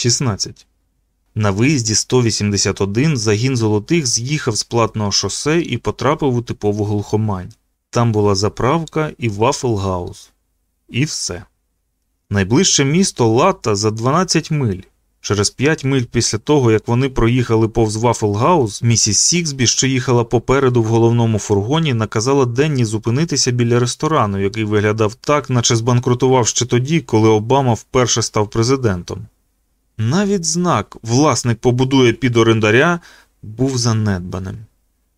16. На виїзді 181 загін золотих з'їхав з платного шосе і потрапив у типову глухомань. Там була заправка і Waffle House. І все. Найближче місто Латта за 12 миль. Через 5 миль після того, як вони проїхали повз Waffle House, місіс Сіксбі, що їхала попереду в головному фургоні, наказала Денні зупинитися біля ресторану, який виглядав так, наче збанкрутував ще тоді, коли Обама вперше став президентом. Навіть знак власник побудує під орендаря був занедбаним.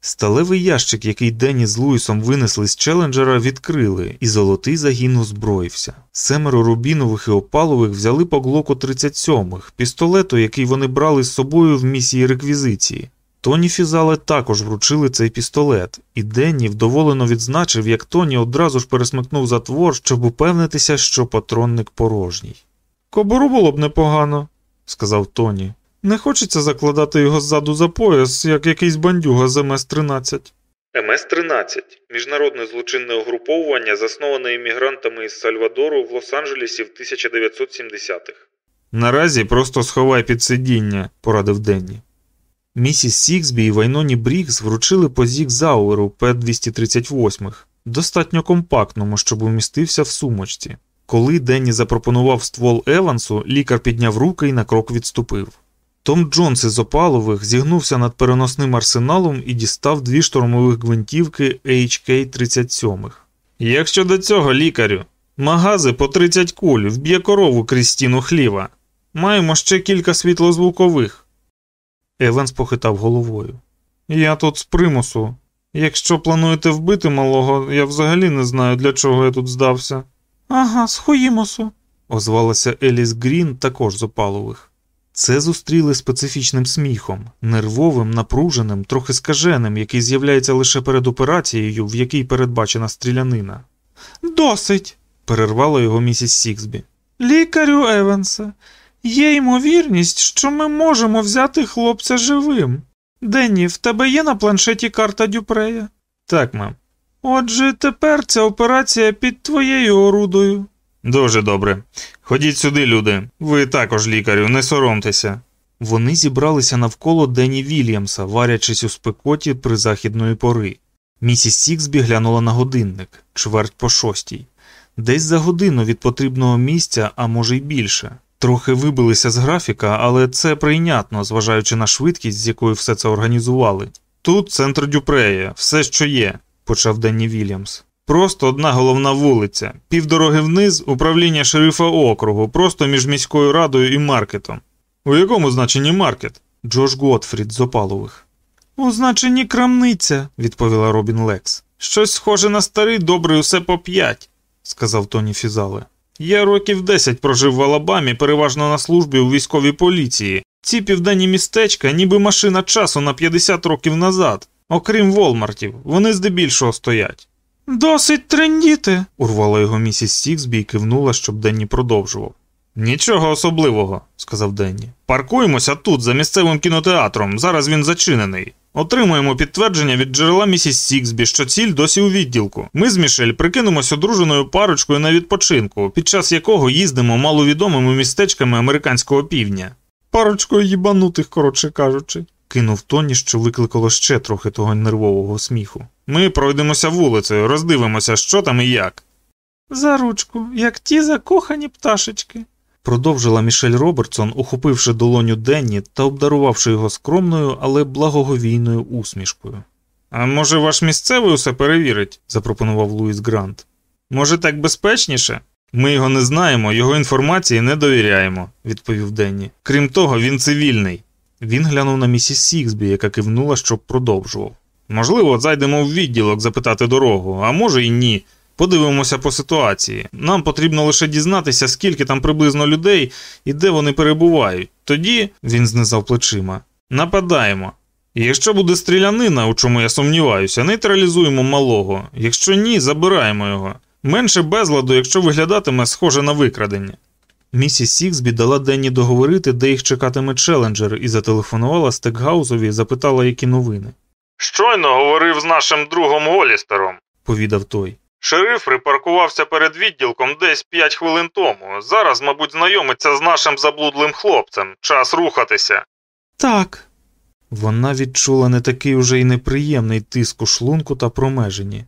Сталевий ящик, який Денні з Луїсом винесли з челенджера, відкрили, і золотий загін озброївся. Семеро рубінових і опалових взяли по глоку 37-х, пістолету, який вони брали з собою в місії реквізиції. Тоні Фізале також вручили цей пістолет, і Денні вдоволено відзначив, як Тоні одразу ж пересмикнув затвор, щоб упевнитися, що патронник порожній. Кобуру було б непогано, сказав Тоні. Не хочеться закладати його ззаду за пояс, як якийсь бандюга з МС-13. МС-13 міжнародне злочинне угруповування, засноване іммігрантами із Сальвадору в Лос-Анджелесі в 1970-х. Наразі просто сховай під сидіння, порадив Денні. Місіс Сіксбі і Вайноні Брікс вручили по Зіг Зауеру П-238, достатньо компактному, щоб умістився в сумочці. Коли Денні запропонував ствол Евансу, лікар підняв руки і на крок відступив. Том Джонс із Опалових зігнувся над переносним арсеналом і дістав дві штурмових гвинтівки HK-37. Як щодо цього, лікарю, магази по 30 куль, вб'є корову крізь стіну хліва. Маємо ще кілька світлозвукових. Еванс похитав головою. Я тут з примусу. Якщо плануєте вбити малого, я взагалі не знаю, для чого я тут здався. Ага, з Хуїмосу, озвалася Еліс Грін, також з Опалових. Це зустріли специфічним сміхом, нервовим, напруженим, трохи скаженим, який з'являється лише перед операцією, в якій передбачена стрілянина. Досить, перервала його місіс Сіксбі. Лікарю Еванса, є ймовірність, що ми можемо взяти хлопця живим. Денні, в тебе є на планшеті карта Дюпрея? Так, мам. Отже, тепер ця операція під твоєю орудою. Дуже добре. Ходіть сюди, люди. Ви також лікарю, не соромтеся. Вони зібралися навколо Дені Вільямса, варячись у спекоті при західної пори. Місіс Сіксбі глянула на годинник, чверть по шостій. Десь за годину від потрібного місця, а може й більше. Трохи вибилися з графіка, але це прийнятно, зважаючи на швидкість, з якою все це організували. Тут центр Дюпрея, все, що є, почав Денні Вільямс. Просто одна головна вулиця, півдороги вниз, управління шерифа округу, просто між міською радою і маркетом. У якому значенні маркет? Джош Готфрід з Опалових. У значенні крамниця, відповіла Робін Лекс. Щось схоже на старий добрий усе по п'ять, сказав Тоні Фізале. Я років десять прожив в Алабамі, переважно на службі у військовій поліції. Ці південні містечка, ніби машина часу на 50 років назад, окрім Волмартів, вони здебільшого стоять. Досить трендіти, урвала його місіс Сіксбі і кивнула, щоб Денні продовжував. Нічого особливого, сказав Денні. Паркуємося тут, за місцевим кінотеатром. Зараз він зачинений. Отримуємо підтвердження від джерела місіс Сіксбі, що ціль досі у відділку. Ми з Мішель прикинемося одруженою парочкою на відпочинку, під час якого їздимо маловідомими містечками американського півдня. Парочкою їбанутих, коротше кажучи, кинув Тоні, що викликало ще трохи того нервового сміху. Ми пройдемося вулицею, роздивимося, що там і як. За ручку, як ті закохані пташечки, продовжила Мішель Робертсон, ухопивши долоню Денні та обдарувавши його скромною, але благоговійною усмішкою. А може, ваш місцевий усе перевірить? запропонував Луїс Грант. Може, так безпечніше? Ми його не знаємо, його інформації не довіряємо, відповів Денні. Крім того, він цивільний. Він глянув на місіс Сіксбі, яка кивнула, щоб продовжував. Можливо, зайдемо в відділок запитати дорогу, а може і ні. Подивимося по ситуації. Нам потрібно лише дізнатися, скільки там приблизно людей і де вони перебувають. Тоді, він знизав плечима, нападаємо. Якщо буде стрілянина, у чому я сумніваюся, нейтралізуємо малого. Якщо ні, забираємо його. Менше безладу, якщо виглядатиме схоже на викрадення. Місіс Сіксбі дала Денні договорити, де їх чекатиме челенджер, і зателефонувала Стекгаузові і запитала, які новини. Щойно говорив з нашим другом Голістером, повідав той. Шериф припаркувався перед відділком десь п'ять хвилин тому. Зараз, мабуть, знайомиться з нашим заблудлим хлопцем. Час рухатися. Так. Вона відчула не такий уже й неприємний тиск у шлунку та промежені.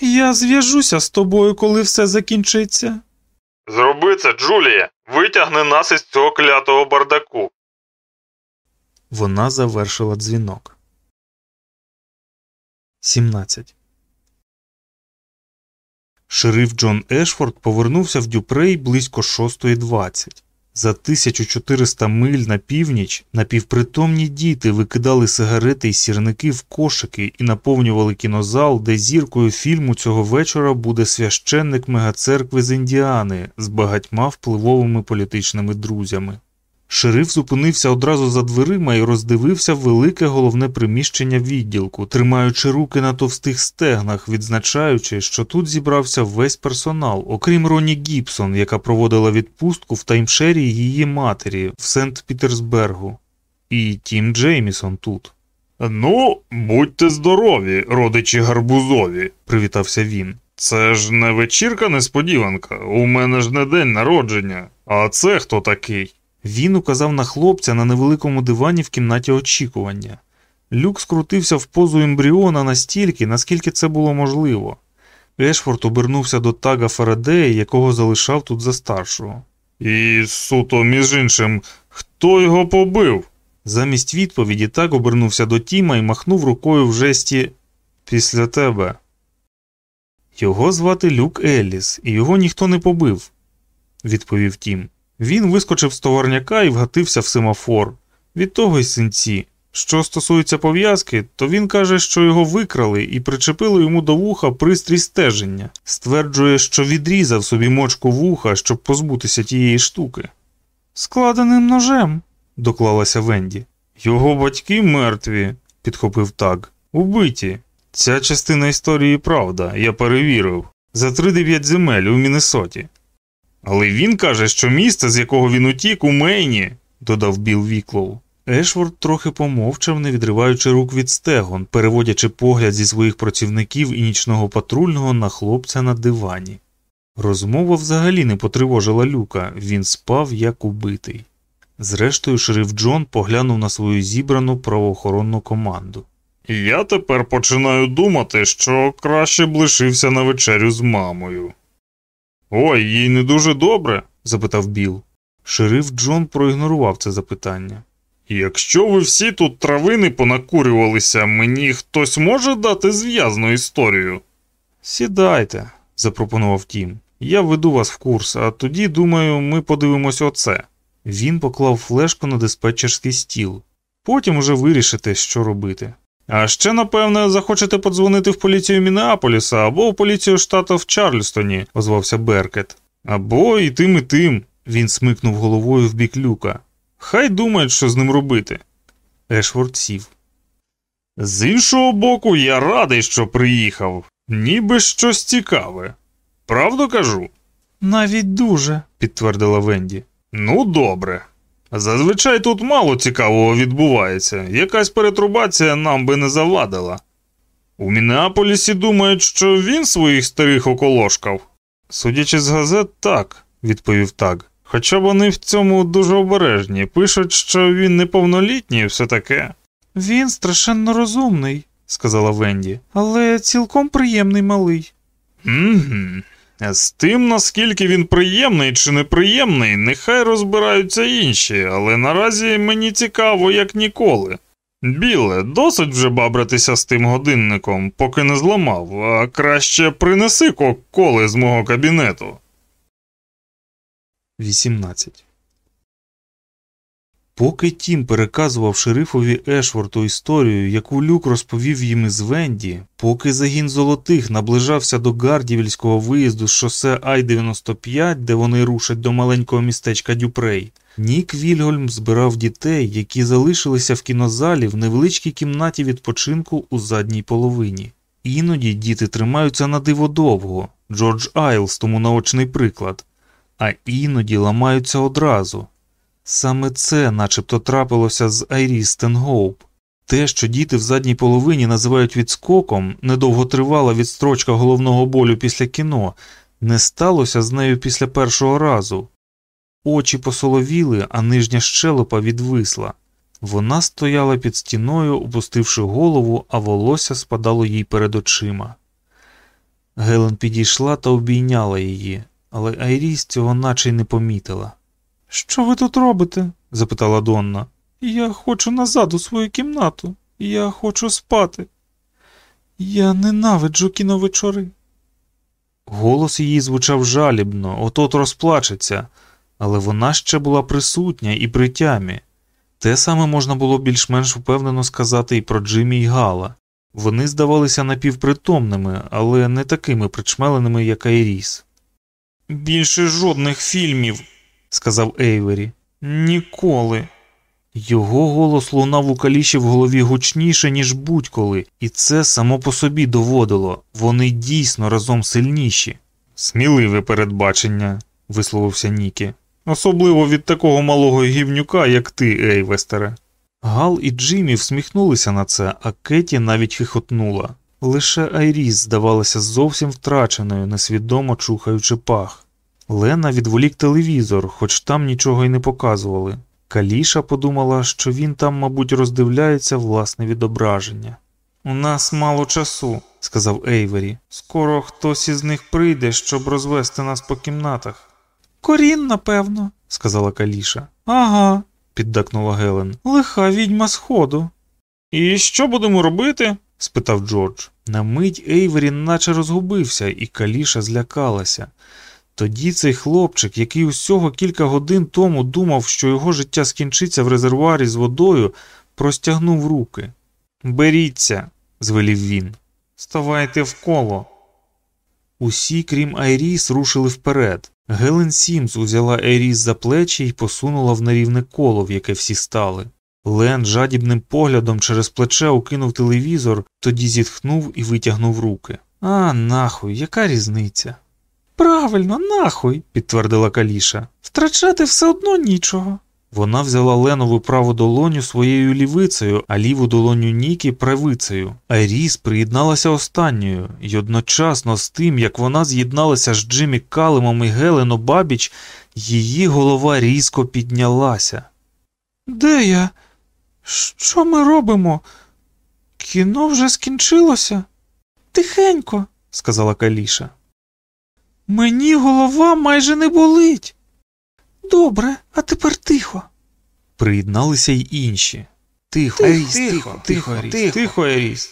Я зв'яжуся з тобою, коли все закінчиться. Зроби це, Джулія, витягни нас із цього клятого бардаку. Вона завершила дзвінок. 17. Шериф Джон Ешфорд повернувся в Дюпрей близько 6.20. За 1400 миль на північ напівпритомні діти викидали сигарети й сірники в кошики і наповнювали кінозал, де зіркою фільму цього вечора буде священник мегацеркви з Індіани з багатьма впливовими політичними друзями. Шериф зупинився одразу за дверима і роздивився велике головне приміщення відділку, тримаючи руки на товстих стегнах, відзначаючи, що тут зібрався весь персонал, окрім Роні Гібсон, яка проводила відпустку в таймшері її матері в Сент Пітерсбергу, і Тім Джеймісон тут. Ну, будьте здорові, родичі гарбузові, привітався він. Це ж не вечірка несподіванка, у мене ж не день народження. А це хто такий? Він указав на хлопця на невеликому дивані в кімнаті очікування. Люк скрутився в позу ембріона настільки, наскільки це було можливо. Ешфорд обернувся до тага Фарадея, якого залишав тут за старшого. І суто, між іншим, хто його побив? Замість відповіді так обернувся до Тіма і махнув рукою в жесті після тебе. Його звати Люк Елліс, і його ніхто не побив, відповів Тім. Він вискочив з товарняка і вгатився в семафор. Від того й синці. Що стосується пов'язки, то він каже, що його викрали і причепили йому до вуха пристрій стеження, стверджує, що відрізав собі мочку вуха, щоб позбутися тієї штуки. Складеним ножем, доклалася Венді. Його батьки мертві, підхопив так. Убиті. Ця частина історії правда, я перевірив. За три дев'ять земель у Міннесоті. Але він каже, що місце, з якого він утік, у Мейні, додав Біл Віклоу. Ешворд трохи помовчав, не відриваючи рук від стегон, переводячи погляд зі своїх працівників і нічного патрульного на хлопця на дивані. Розмова взагалі не потривожила Люка, він спав як убитий. Зрештою, шериф Джон поглянув на свою зібрану правоохоронну команду. Я тепер починаю думати, що краще б лишився на вечерю з мамою. Ой, їй не дуже добре? запитав Біл. Шериф Джон проігнорував це запитання. Якщо ви всі тут травини понакурювалися, мені хтось може дати зв'язну історію? Сідайте, запропонував Тім. Я веду вас в курс, а тоді, думаю, ми подивимось оце. Він поклав флешку на диспетчерський стіл. Потім уже вирішите, що робити. А ще, напевне, захочете подзвонити в поліцію Мінеаполіса або в поліцію штату в Чарльстоні, озвався Беркет. Або і тим, і тим. Він смикнув головою в бік люка. Хай думають, що з ним робити. Ешворд сів. З іншого боку, я радий, що приїхав, ніби щось цікаве. Правду кажу? Навіть дуже, підтвердила Венді. Ну, добре. Зазвичай тут мало цікавого відбувається, якась перетрубація нам би не завадила. У Мінеаполісі думають, що він своїх старих околошкав. Судячи з газет, так, відповів так. Хоча вони в цьому дуже обережні, пишуть, що він неповнолітній і все таке. Він страшенно розумний, сказала Венді, але цілком приємний малий. Угу. З тим, наскільки він приємний чи неприємний, нехай розбираються інші, але наразі мені цікаво, як ніколи. Біле, досить вже бабратися з тим годинником, поки не зламав, а краще принеси коли з мого кабінету. 18 Поки Тім переказував шерифові Ешворту історію, яку люк розповів їм із Венді, поки загін золотих наближався до Гардівельського виїзду з шосе Ай-95, де вони рушать до маленького містечка Дюпрей, Нік Вільгольм збирав дітей, які залишилися в кінозалі в невеличкій кімнаті відпочинку у задній половині. Іноді діти тримаються на диво довго, Джордж Айлс тому наочний приклад, а іноді ламаються одразу. Саме це начебто трапилося з Айрі Стенгоуп. Те, що діти в задній половині називають відскоком, недовготривала відстрочка головного болю після кіно, не сталося з нею після першого разу. Очі посоловіли, а нижня щелепа відвисла. Вона стояла під стіною, опустивши голову, а волосся спадало їй перед очима. Гелен підійшла та обійняла її, але Айріс цього наче й не помітила. Що ви тут робите? запитала Донна. Я хочу назад у свою кімнату. Я хочу спати. Я ненавиджу кіновечори. Голос її звучав жалібно, от-от розплачеться, але вона ще була присутня і при тямі. Те саме можна було більш-менш впевнено сказати і про Джиммі й Гала. Вони здавалися напівпритомними, але не такими причмеленими, як Айріс. Більше жодних фільмів, сказав Ейвері. Ніколи. Його голос лунав у каліші в голові гучніше, ніж будь-коли, і це само по собі доводило вони дійсно разом сильніші. Сміливе передбачення, висловився Нікі. Особливо від такого малого гівнюка, як ти, Ейвестере. Гал і Джиммі всміхнулися на це, а Кеті навіть хихотнула. Лише Айріс здавалася зовсім втраченою, несвідомо чухаючи пах. Лена відволік телевізор, хоч там нічого й не показували. Каліша подумала, що він там, мабуть, роздивляється власне відображення. У нас мало часу, сказав Ейвері. Скоро хтось із них прийде, щоб розвести нас по кімнатах. Корін, напевно, сказала Каліша. Ага, піддакнула Гелен. Лиха відьма сходу. І що будемо робити? спитав Джордж. На мить Ейвері наче розгубився, і Каліша злякалася. Тоді цей хлопчик, який усього кілька годин тому думав, що його життя скінчиться в резервуарі з водою, простягнув руки. Беріться, звелів він. Ставайте в коло. Усі, крім Айріс, рушили вперед. Гелен Сімс узяла Айріс за плечі і посунула в нерівне коло, в яке всі стали. Лен жадібним поглядом через плече укинув телевізор, тоді зітхнув і витягнув руки. А, нахуй, яка різниця? Правильно, нахуй, підтвердила Каліша. Втрачати все одно нічого. Вона взяла Ленову праву долоню своєю лівицею, а ліву долоню Нікі правицею. Айріс приєдналася останньою, і одночасно з тим, як вона з'єдналася з Джиммі Калемом і Гелену Бабіч, її голова різко піднялася. Де я? Що ми робимо? Кіно вже скінчилося? Тихенько, сказала Каліша. Мені голова майже не болить. Добре, а тепер тихо. Приєдналися й інші. Тихо, тихо, Еріс, тихо, тихо, тихо, тихо, Еріс.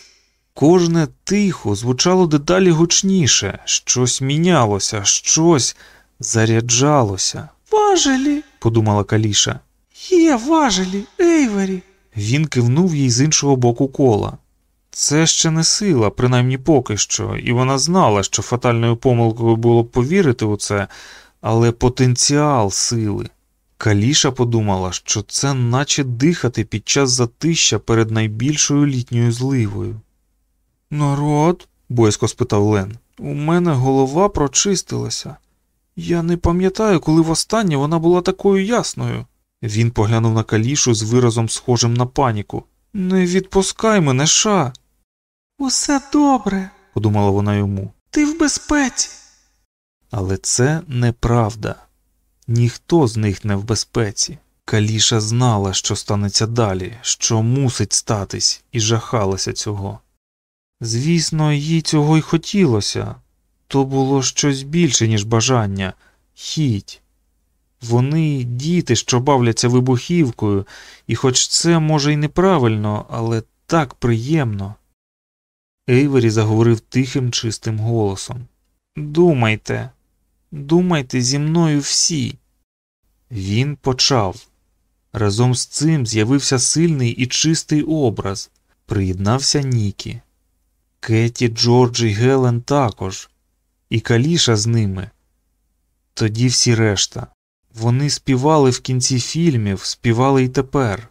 Кожне тихо звучало дедалі гучніше, щось мінялося, щось заряджалося. Важелі, подумала Каліша. Є важелі, Ейвері. Він кивнув їй з іншого боку кола. Це ще не сила, принаймні поки що, і вона знала, що фатальною помилкою було б повірити у це, але потенціал сили. Каліша подумала, що це наче дихати під час затища перед найбільшою літньою зливою. Народ, боязко спитав Лен, у мене голова прочистилася. Я не пам'ятаю, коли востаннє вона була такою ясною. Він поглянув на калішу з виразом схожим на паніку. Не відпускай мене, ша. Усе добре, подумала вона йому. Ти в безпеці. Але це неправда. Ніхто з них не в безпеці. Каліша знала, що станеться далі, що мусить статись, і жахалася цього. Звісно, їй цього й хотілося то було щось більше, ніж бажання, хіть. Вони діти, що бавляться вибухівкою, і хоч це може й неправильно, але так приємно. Ейвері заговорив тихим, чистим голосом. Думайте, думайте зі мною всі. Він почав. Разом з цим з'явився сильний і чистий образ. Приєднався Нікі. Кеті, Джордж і Гелен також, і Каліша з ними. Тоді всі решта. Вони співали в кінці фільмів, співали й тепер.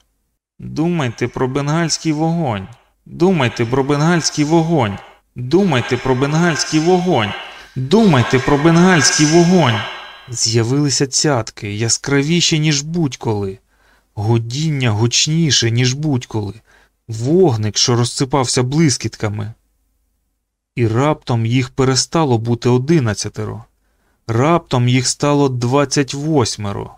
Думайте про бенгальський вогонь. Думайте про бенгальський вогонь. Думайте про бенгальський вогонь. Думайте про бенгальський вогонь. З'явилися цятки яскравіші, ніж будь-коли, годіння гучніше, ніж будь-коли, вогник, що розсипався блискітками. І раптом їх перестало бути одинадцятеро. Раптом їх стало двадцять восьмеро.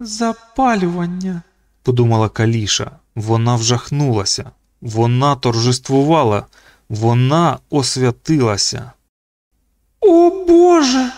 Запалювання. подумала Каліша. Вона вжахнулася, вона торжествувала, вона освятилася. О Боже.